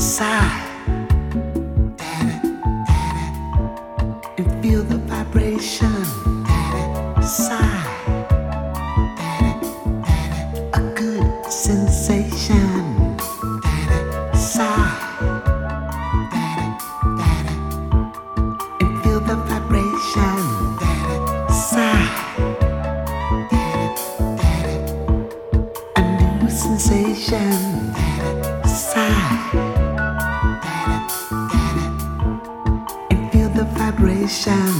sigh and feel the vibration daddy, sigh a good sensation and feel the vibration a new sensation ocean.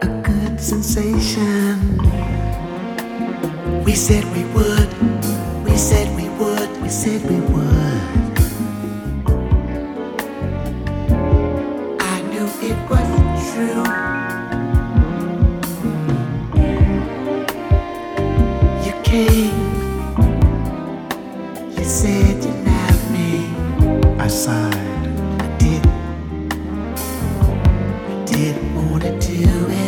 A good sensation. We said we would, we said we would, we said we would. I knew it was true. you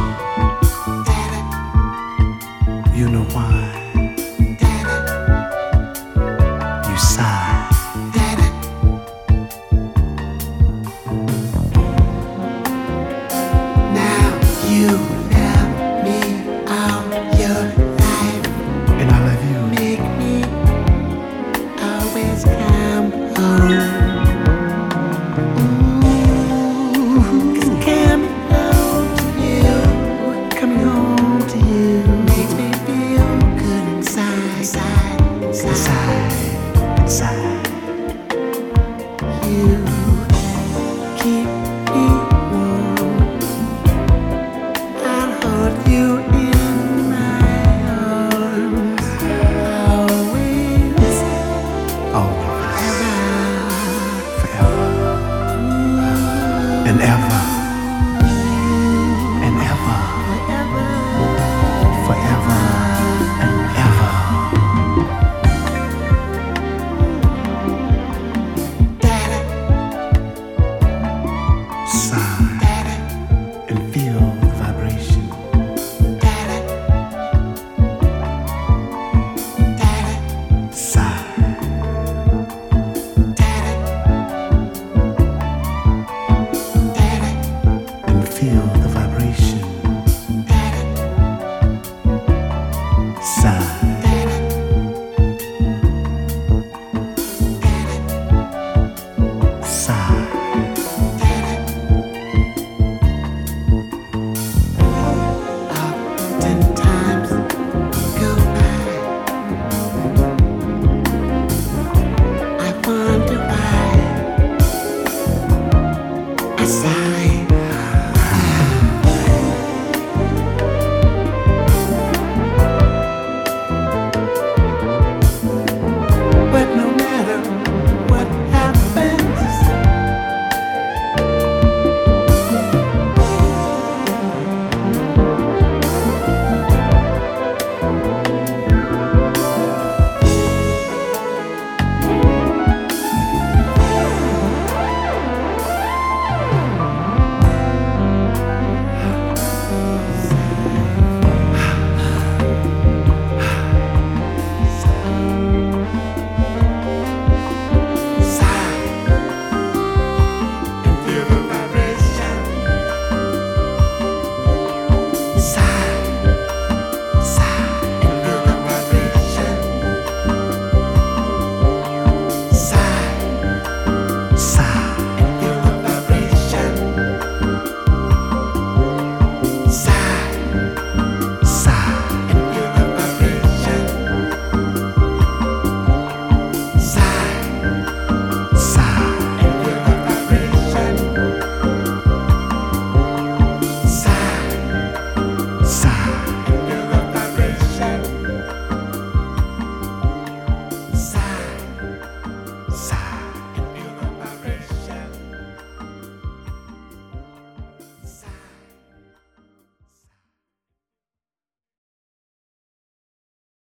you know why. Side, side.